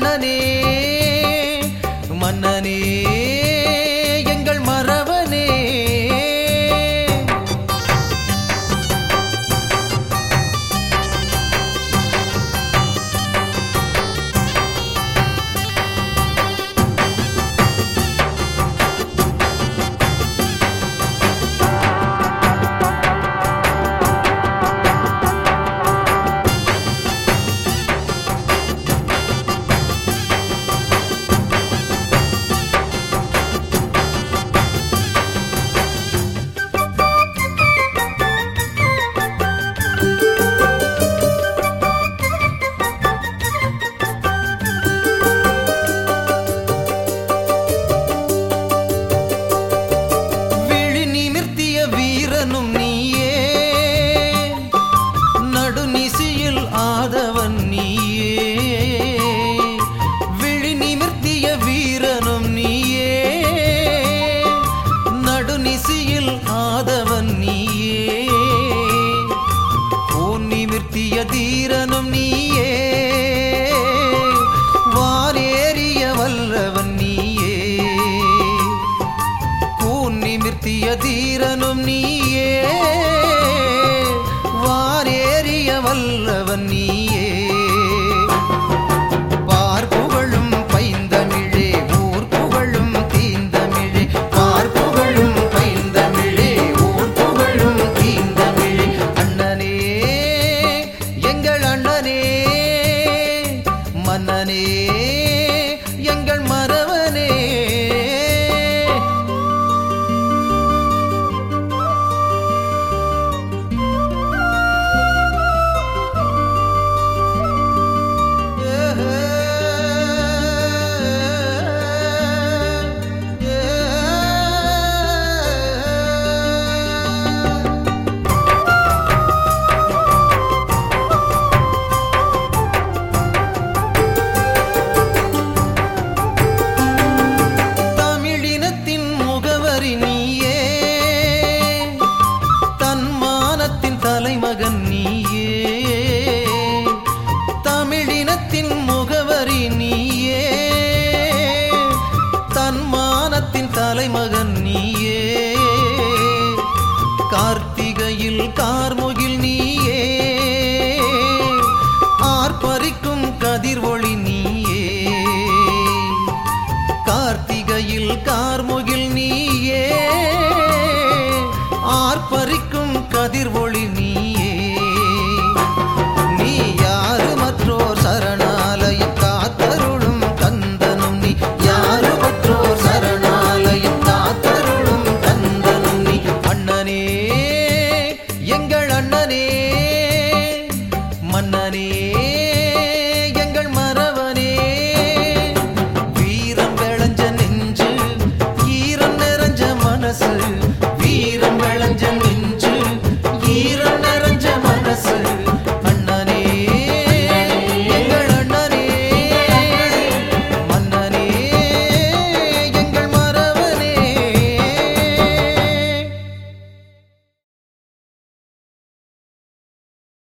மன்னனே மன்னனே. நாயகனும் நீயே. நடுநிசியில் ஆதவன் நீயே. விழி நிமிர்த்திய வீரனும் நீயே. நடுநிசியில் ஆதவன் நீயே. கோன் நிமிர்த்திய தீரனும் நீ நிமிர்த்திய தீரனும் நீயே. வாரேறிய வல்லவன் நீயே. பார்ப்புகழும் பைந்தமிழே ஊர் தீந்தமிழே. பார்ப்புகழும் பைந்தமிழே ஊர் தீந்தமிழே. அண்ணனே எங்கள் அண்ணனே மன்னனே. மகன் நீயே. தமிழினத்தின் முகவரி நீயே. தன்மானத்தின் தலைமகன்